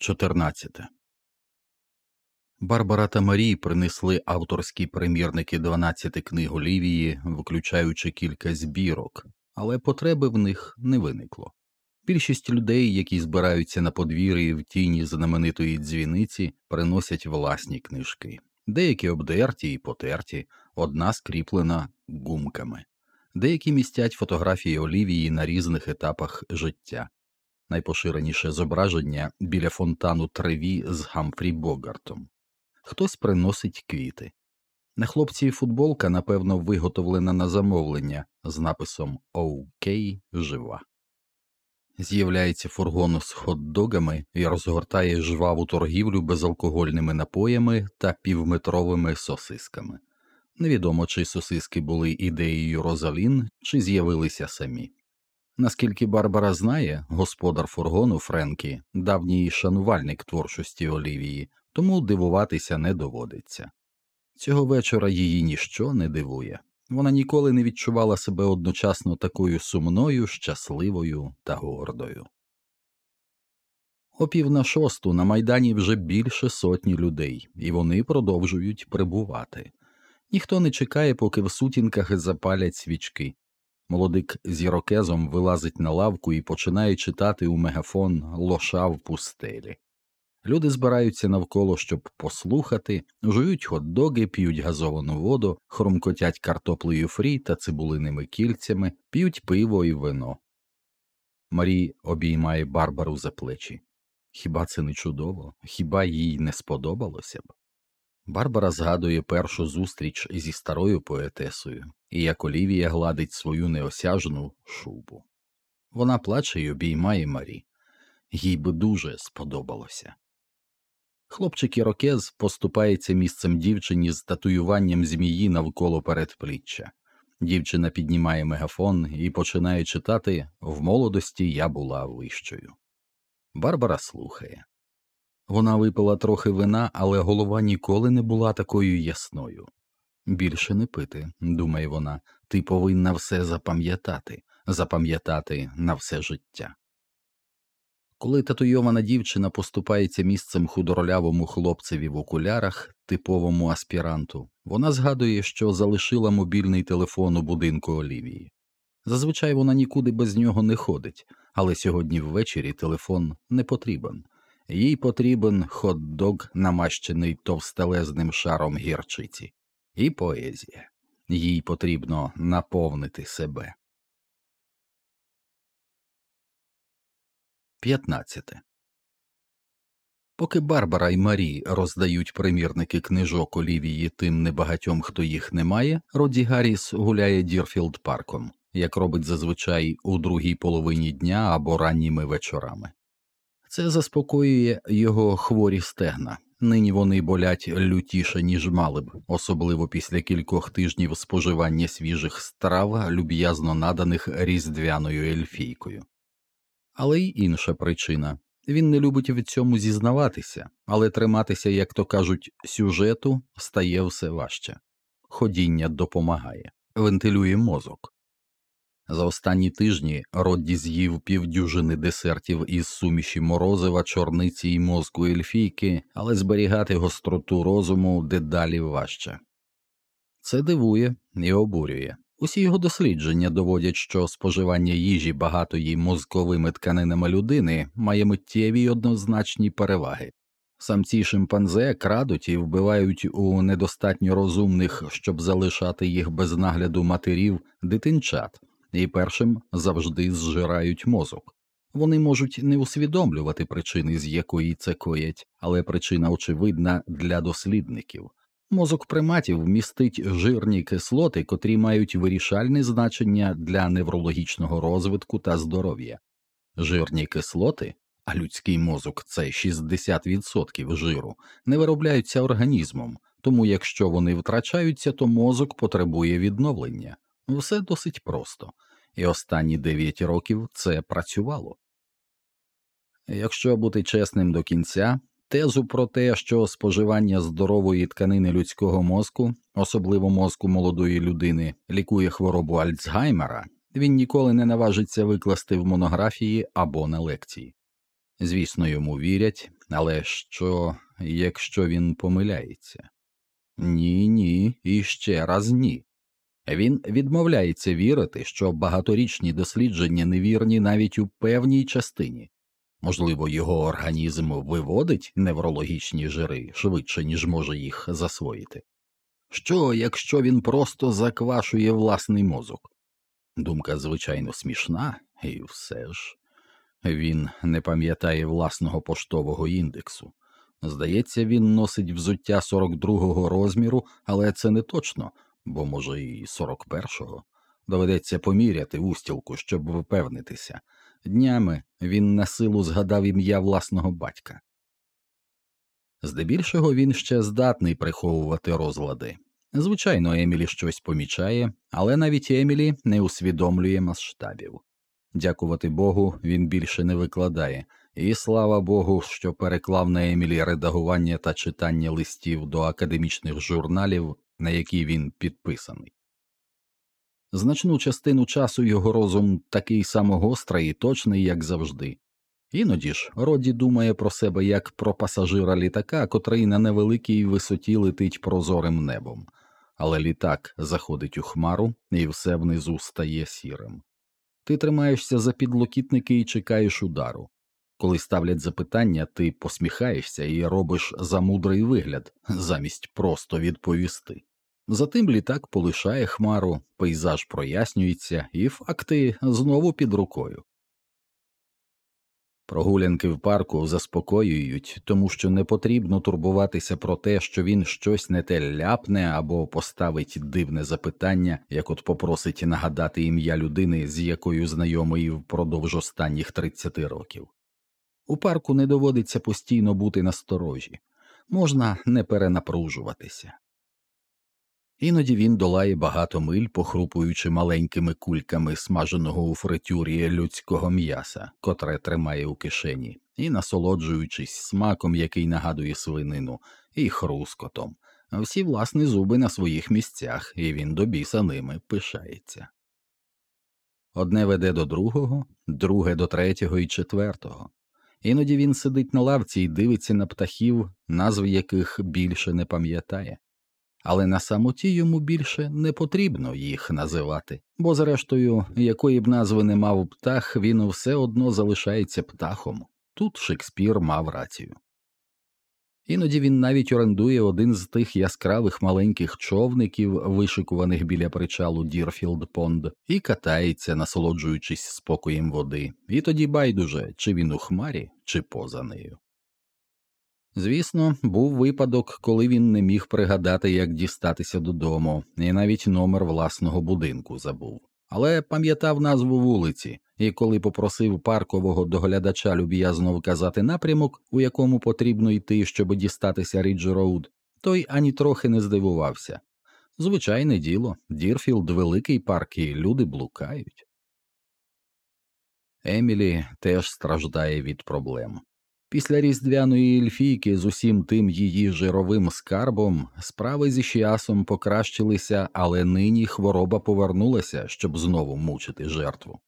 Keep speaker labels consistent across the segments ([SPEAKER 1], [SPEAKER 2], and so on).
[SPEAKER 1] 14. Барбара та Марій принесли авторські примірники 12 книг Олівії, включаючи кілька збірок, але потреби в них не виникло. Більшість людей, які збираються на подвір'ї в тіні знаменитої дзвіниці, приносять власні книжки, деякі обдерті і потерті, одна скріплена гумками, деякі містять фотографії Олівії на різних етапах життя найпоширеніше зображення біля фонтану Треві з Гамфрі Богартом. Хтось приносить квіти. На хлопці футболка, напевно, виготовлена на замовлення з написом «Окей, жива. З'являється фургон з хот-догами і розгортає жваву торгівлю безалкогольними напоями та півметровими сосисками. Невідомо, чи сосиски були ідеєю Розалін, чи з'явилися самі. Наскільки Барбара знає, господар фургону Френкі давній шанувальник творчості Олівії, тому дивуватися не доводиться. Цього вечора її ніщо не дивує, вона ніколи не відчувала себе одночасно такою сумною, щасливою та гордою. О пів на шосту на майдані вже більше сотні людей, і вони продовжують прибувати. Ніхто не чекає, поки в сутінках запалять свічки. Молодик з ірокезом вилазить на лавку і починає читати у мегафон лоша в пустелі. Люди збираються навколо, щоб послухати, жують хот-доги, п'ють газовану воду, хрумкотять картоплею фрі та цибулиними кільцями, п'ють пиво і вино. Марі обіймає Барбару за плечі. Хіба це не чудово? Хіба їй не сподобалося б? Барбара згадує першу зустріч зі старою поетесою, і як Олівія гладить свою неосяжну шубу. Вона плаче й обіймає Марі, їй би дуже сподобалося. Хлопчик Ірокез поступається місцем дівчині з татуюванням змії навколо передпліччя. Дівчина піднімає мегафон і починає читати В молодості я була вищою. Барбара слухає. Вона випила трохи вина, але голова ніколи не була такою ясною. Більше не пити, думає вона, ти повинна все запам'ятати, запам'ятати на все життя. Коли татуйована дівчина поступається місцем худоролявому хлопцеві в окулярах, типовому аспіранту, вона згадує, що залишила мобільний телефон у будинку Олівії. Зазвичай вона нікуди без нього не ходить, але сьогодні ввечері телефон не потрібен. Їй потрібен хот-дог, намащений товстелезним шаром гірчиці, і поезія. Їй потрібно наповнити себе. 15. Поки Барбара і Марі роздають примірники книжок Олівії тим небагатьом, хто їх не має, Роді Гарріс гуляє Дірфілд парком, як робить зазвичай у другій половині дня або ранніми вечорами. Це заспокоює його хворі стегна. Нині вони болять лютіше, ніж мали б, особливо після кількох тижнів споживання свіжих страв, люб'язно наданих різдвяною ельфійкою. Але й інша причина він не любить в цьому зізнаватися, але триматися, як то кажуть, сюжету стає все важче. Ходіння допомагає, вентилює мозок. За останні тижні Родді з'їв півдюжини десертів із суміші морозива, чорниці і мозку ельфійки, але зберігати гостроту розуму дедалі важче. Це дивує і обурює. Усі його дослідження доводять, що споживання їжі багатої мозковими тканинами людини має миттєві й однозначні переваги. Самці шимпанзе крадуть і вбивають у недостатньо розумних, щоб залишати їх без нагляду матерів, дитинчат і першим завжди зжирають мозок. Вони можуть не усвідомлювати причини, з якої це коять, але причина очевидна для дослідників. Мозок приматів містить жирні кислоти, котрі мають вирішальне значення для неврологічного розвитку та здоров'я. Жирні кислоти, а людський мозок це 60% жиру, не виробляються організмом, тому якщо вони втрачаються, то мозок потребує відновлення. Все досить просто, і останні 9 років це працювало. Якщо бути чесним до кінця, тезу про те, що споживання здорової тканини людського мозку, особливо мозку молодої людини, лікує хворобу Альцгаймера, він ніколи не наважиться викласти в монографії або на лекції. Звісно, йому вірять, але що, якщо він помиляється? Ні, ні, і ще раз ні. Він відмовляється вірити, що багаторічні дослідження невірні навіть у певній частині. Можливо, його організм виводить неврологічні жири швидше, ніж може їх засвоїти. Що, якщо він просто заквашує власний мозок? Думка, звичайно, смішна, і все ж він не пам'ятає власного поштового індексу. Здається, він носить взуття 42-го розміру, але це не точно, бо, може, і 41-го. Доведеться поміряти устілку, щоб впевнитися. Днями він на силу згадав ім'я власного батька. Здебільшого він ще здатний приховувати розлади. Звичайно, Емілі щось помічає, але навіть Емілі не усвідомлює масштабів. Дякувати Богу, він більше не викладає, і слава Богу, що переклав на Емілі редагування та читання листів до академічних журналів, на які він підписаний. Значну частину часу його розум такий самогострий і точний, як завжди. Іноді ж Роді думає про себе як про пасажира літака, котрий на невеликій висоті летить прозорим небом, але літак заходить у хмару і все внизу стає сірим. Ти тримаєшся за підлокітники і чекаєш удару. Коли ставлять запитання, ти посміхаєшся і робиш замудрий вигляд, замість просто відповісти. Затим літак полишає хмару, пейзаж прояснюється, і факти знову під рукою. Прогулянки в парку заспокоюють, тому що не потрібно турбуватися про те, що він щось не те ляпне або поставить дивне запитання, як от попросить нагадати ім'я людини, з якою знайомий впродовж останніх 30 років. У парку не доводиться постійно бути насторожі, можна не перенапружуватися. Іноді він долає багато миль, похрупуючи маленькими кульками смаженого у фритюрі людського м'яса, котре тримає у кишені, і насолоджуючись смаком, який нагадує свинину, і хрускотом, всі власні зуби на своїх місцях, і він до біса ними пишається. Одне веде до другого, друге до третього і четвертого. Іноді він сидить на лавці і дивиться на птахів, назви яких більше не пам'ятає але на самоті йому більше не потрібно їх називати, бо, зрештою, якої б назви не мав птах, він все одно залишається птахом. Тут Шекспір мав рацію. Іноді він навіть орендує один з тих яскравих маленьких човників, вишикуваних біля причалу Дірфілд Понд, і катається, насолоджуючись спокоєм води, і тоді байдуже, чи він у хмарі, чи поза нею. Звісно, був випадок, коли він не міг пригадати, як дістатися додому, і навіть номер власного будинку забув. Але пам'ятав назву вулиці, і коли попросив паркового доглядача люб'язно вказати напрямок, у якому потрібно йти, щоб дістатися Рідж Роуд, той ані трохи не здивувався. Звичайне діло, Дірфілд великий парк, і люди блукають. Емілі теж страждає від проблем. Після різдвяної ельфійки з усім тим її жировим скарбом справи з ішіасом покращилися, але нині хвороба повернулася, щоб знову мучити жертву.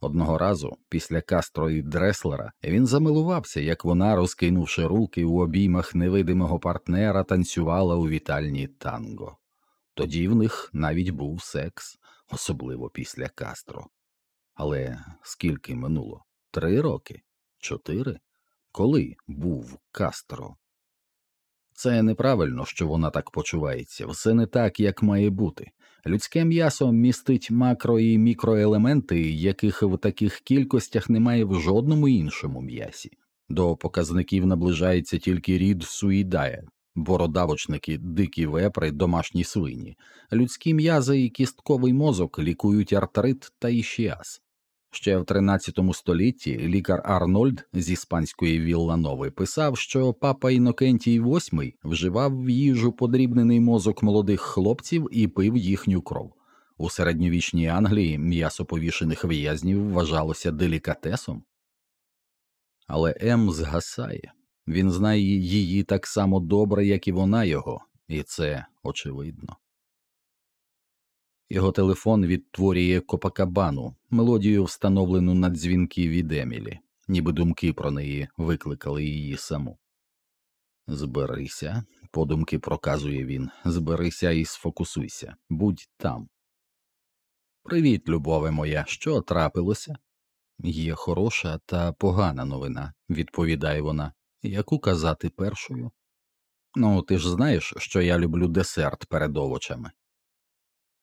[SPEAKER 1] Одного разу, після Кастро і Дреслера, він замилувався, як вона, розкинувши руки у обіймах невидимого партнера, танцювала у вітальні танго. Тоді в них навіть був секс, особливо після Кастро. Але скільки минуло? Три роки? Чотири? Коли був Кастро. Це неправильно, що вона так почувається, все не так, як має бути. Людське м'ясо містить макро і мікроелементи, яких в таких кількостях немає в жодному іншому м'ясі. До показників наближається тільки рід суїдая, бородавочники, дикі вепри, домашні свині, людські м'язи і кістковий мозок лікують артрит та ішіаз. Ще в 13 столітті лікар Арнольд з іспанської Вілланови писав, що папа Інокентій VIII вживав в їжу подрібнений мозок молодих хлопців і пив їхню кров. У середньовічній Англії м'ясо повішених в'язнів вважалося делікатесом. Але М згасає він знає її так само добре, як і вона його, і це очевидно. Його телефон відтворює Копакабану, мелодію, встановлену на дзвінки від Емілі. ніби думки про неї викликали її саму. Зберися, подумки проказує він, зберися і сфокусуйся, будь там. Привіт, любове моя, що трапилося? Є хороша та погана новина, відповідає вона, яку казати першою. Ну, ти ж знаєш, що я люблю десерт перед овочами.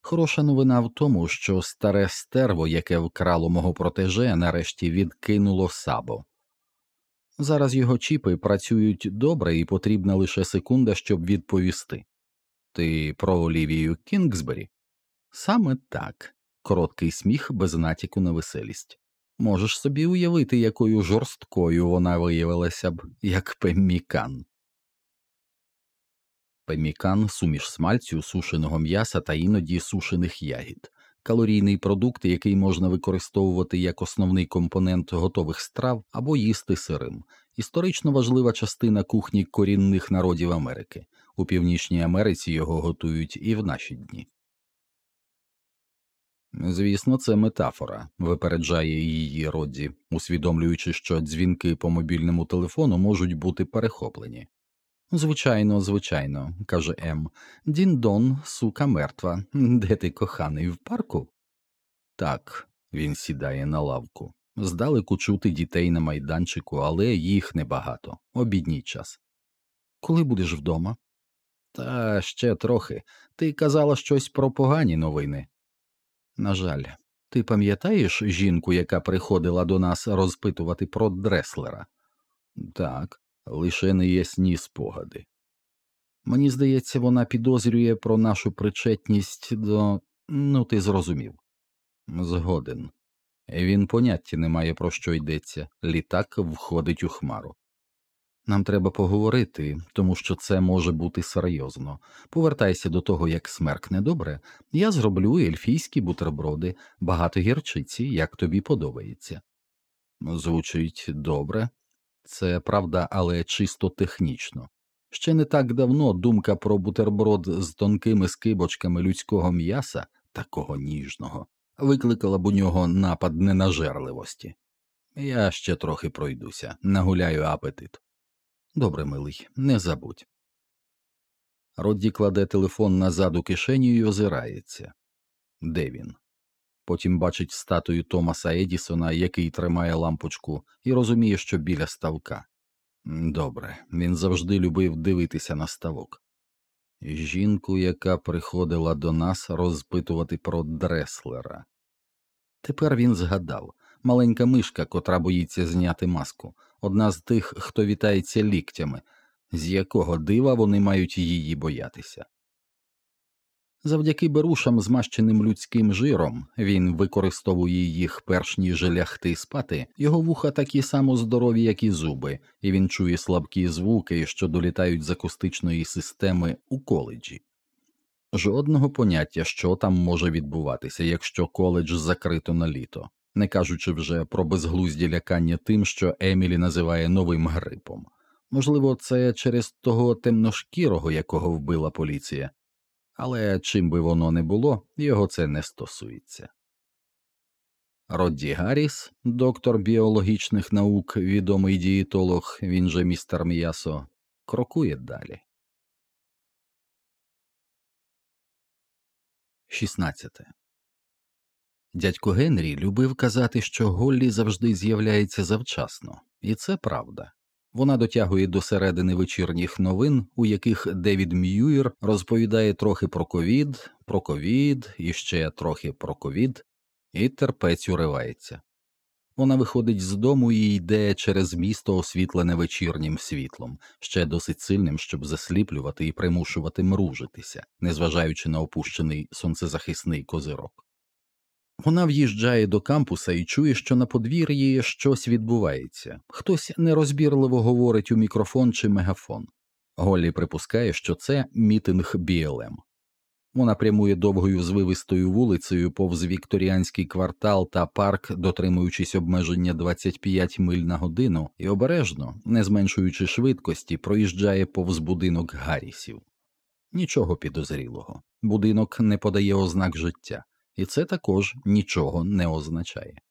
[SPEAKER 1] Хороша новина в тому, що старе стерво, яке вкрало мого протеже, нарешті відкинуло сабо. Зараз його чіпи працюють добре і потрібна лише секунда, щоб відповісти. Ти про Олівію Кінгсбері? Саме так, короткий сміх без натяку на веселість. Можеш собі уявити, якою жорсткою вона виявилася б, як пеммікан. Пемікан суміш смальцю, сушеного м'яса та іноді сушених ягід, калорійний продукт, який можна використовувати як основний компонент готових страв або їсти сирим, історично важлива частина кухні корінних народів Америки. У Північній Америці його готують і в наші дні. Звісно, це метафора, випереджає її Родді, усвідомлюючи, що дзвінки по мобільному телефону можуть бути перехоплені. Звичайно, звичайно, каже Ем. Діндон, сука мертва. Де ти коханий в парку? Так, він сідає на лавку. Здалеку чути дітей на майданчику, але їх небагато. Обідній час. Коли будеш вдома? Та ще трохи. Ти казала щось про погані новини. На жаль, ти пам'ятаєш жінку, яка приходила до нас розпитувати про дреслера? Так, лише неясні спогади. Мені здається, вона підозрює про нашу причетність до. ну, ти зрозумів. Згоден. Він поняття не має про що йдеться, літак входить у хмару. Нам треба поговорити, тому що це може бути серйозно. Повертайся до того, як смеркне добре, я зроблю ельфійські бутерброди, багато гірчиці, як тобі подобається. Звучить добре, це правда, але чисто технічно. Ще не так давно думка про бутерброд з тонкими скибочками людського м'яса, такого ніжного, викликала б у нього напад ненажерливості. Я ще трохи пройдуся, нагуляю апетит. Добре, милий, не забудь. Родді кладе телефон назад у кишеню і озирається. Де він? Потім бачить статую Томаса Едісона, який тримає лампочку, і розуміє, що біля ставка. Добре, він завжди любив дивитися на ставок. Жінку, яка приходила до нас розпитувати про дреслера. Тепер він згадав маленька мишка, котра боїться зняти маску, одна з тих, хто вітається ліктями, з якого дива вони мають її боятися. Завдяки берушам, змащеним людським жиром, він використовує їх перш ніж лягти спати, його вуха такі само здорові, як і зуби, і він чує слабкі звуки, що долітають з акустичної системи у коледжі. Жодного поняття, що там може відбуватися, якщо коледж закрито на літо, не кажучи вже про безглузді лякання тим, що Емілі називає новим грипом. Можливо, це через того темношкірого, якого вбила поліція, але чим би воно не було, його це не стосується. Родді Гарріс, доктор біологічних наук, відомий дієтолог, він же містер М'ясо, крокує далі. 16. Дядько Генрі любив казати, що Голлі завжди з'являється завчасно, і це правда. Вона дотягує до середини вечірніх новин, у яких Девід М'юїр розповідає трохи про ковід, про ковід і ще трохи про ковід, і терпець уривається. Вона виходить з дому і йде через місто, освітлене вечірнім світлом, ще досить сильним, щоб засліплювати і примушувати мружитися, незважаючи на опущений сонцезахисний козирок. Вона в'їжджає до кампуса і чує, що на подвір'ї щось відбувається, хтось нерозбірливо говорить у мікрофон чи мегафон. Голлі припускає, що це мітинг BLM. Вона прямує довгою звивистою вулицею повз вікторіанський квартал та парк, дотримуючись обмеження 25 миль на годину, і обережно, не зменшуючи швидкості, проїжджає повз будинок Гаррісів. Нічого підозрілого. Будинок не подає ознак життя і це також нічого не означає.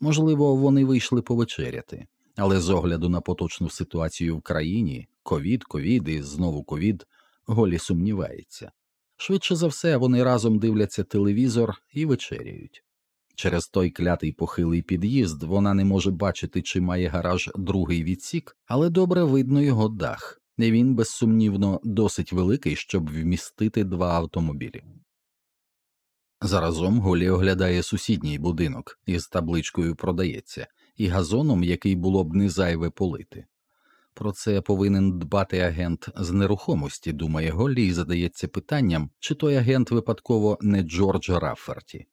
[SPEAKER 1] Можливо, вони вийшли повечеряти, але з огляду на поточну ситуацію в країні ковід, ковід і знову ковід, Голі сумнівається. Швидше за все, вони разом дивляться телевізор і вечеряють. Через той клятий похилий під'їзд вона не може бачити, чи має гараж другий відсік, але добре видно його дах, і він, безсумнівно, досить великий, щоб вмістити два автомобілі. Заразом Голі оглядає сусідній будинок із табличкою продається і газоном, який було б не зайве полити. Про це повинен дбати агент з нерухомості, думає Голлі, і задається питанням, чи той агент випадково не Джордж Рафферті.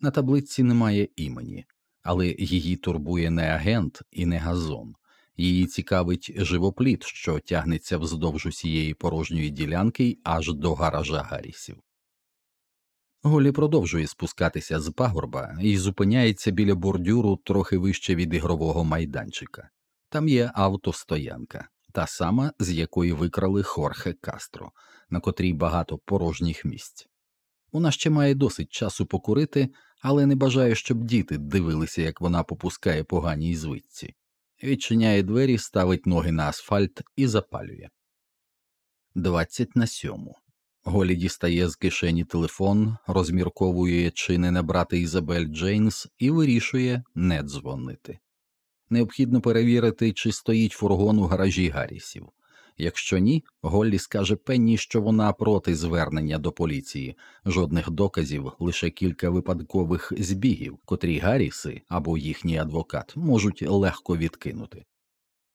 [SPEAKER 1] На таблиці немає імені, але її турбує не агент і не газон. Її цікавить живопліт, що тягнеться вздовж усієї порожньої ділянки аж до гаража Гаррісів. Голі продовжує спускатися з пагорба і зупиняється біля бордюру трохи вище від ігрового майданчика. Там є автостоянка, та сама, з якої викрали Хорхе Кастро, на котрій багато порожніх місць. Вона ще має досить часу покурити, але не бажає, щоб діти дивилися, як вона попускає поганій звичці. Відчиняє двері, ставить ноги на асфальт і запалює. Двадцять на сьому. Голі дістає з кишені телефон, розмірковує, чи не набрати Ізабель Джейнс, і вирішує не дзвонити. Необхідно перевірити, чи стоїть фургон у гаражі Гаррісів. Якщо ні, Голлі скаже Пенні, що вона проти звернення до поліції, жодних доказів, лише кілька випадкових збігів, котрі Гарріси або їхній адвокат можуть легко відкинути.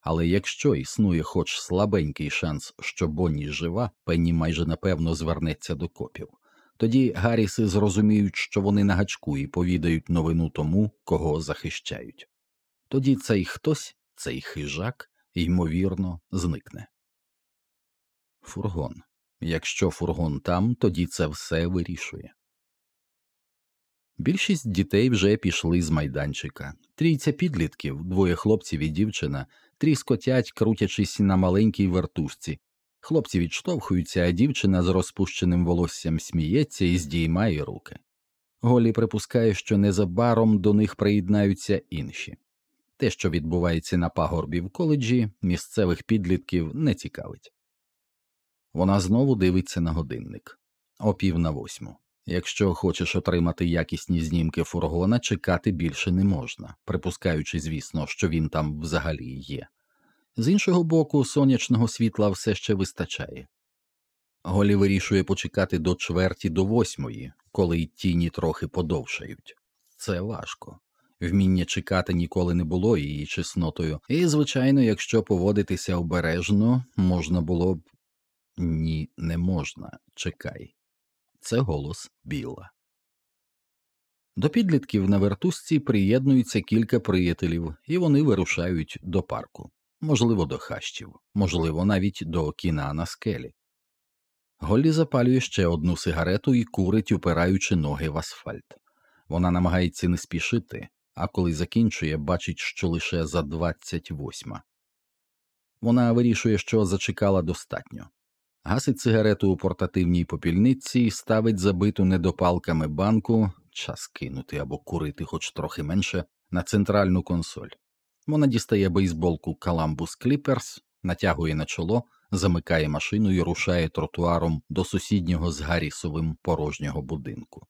[SPEAKER 1] Але якщо існує хоч слабенький шанс, що Бонні жива, Пенні майже напевно звернеться до копів. Тоді Гарріси зрозуміють, що вони на гачку і повідають новину тому, кого захищають. Тоді цей хтось, цей хижак, ймовірно, зникне. Фургон. Якщо фургон там, тоді це все вирішує. Більшість дітей вже пішли з майданчика. Трійця підлітків, двоє хлопців і дівчина, тріскотять, крутячись на маленькій вертушці. Хлопці відштовхуються, а дівчина з розпущеним волоссям сміється і здіймає руки. Голі припускає, що незабаром до них приєднаються інші. Те, що відбувається на пагорбі в коледжі, місцевих підлітків не цікавить. Вона знову дивиться на годинник о пів на восьму. Якщо хочеш отримати якісні знімки фургона, чекати більше не можна, припускаючи, звісно, що він там взагалі є. З іншого боку, сонячного світла все ще вистачає. Голі вирішує почекати до чверті до восьмої, коли й тіні трохи подовшають. Це важко. Вміння чекати ніколи не було її чеснотою, і, звичайно, якщо поводитися обережно, можна було б ні, не можна, чекай. Це голос Біла. До підлітків на вертузці приєднуються кілька приятелів, і вони вирушають до парку, можливо, до хащів, можливо, навіть до кіна на скелі. Голлі запалює ще одну сигарету і курить, упираючи ноги в асфальт. Вона намагається не спішити, а коли закінчує, бачить, що лише за двадцять восьма. Вона вирішує, що зачекала достатньо. Гасить цигарету у портативній попільниці і ставить забиту недопалками банку, час кинути або курити хоч трохи менше, на центральну консоль. Вона дістає бейсболку Columbus Clippers, натягує на чоло, замикає машину і рушає тротуаром до сусіднього з Гаррісовим порожнього будинку.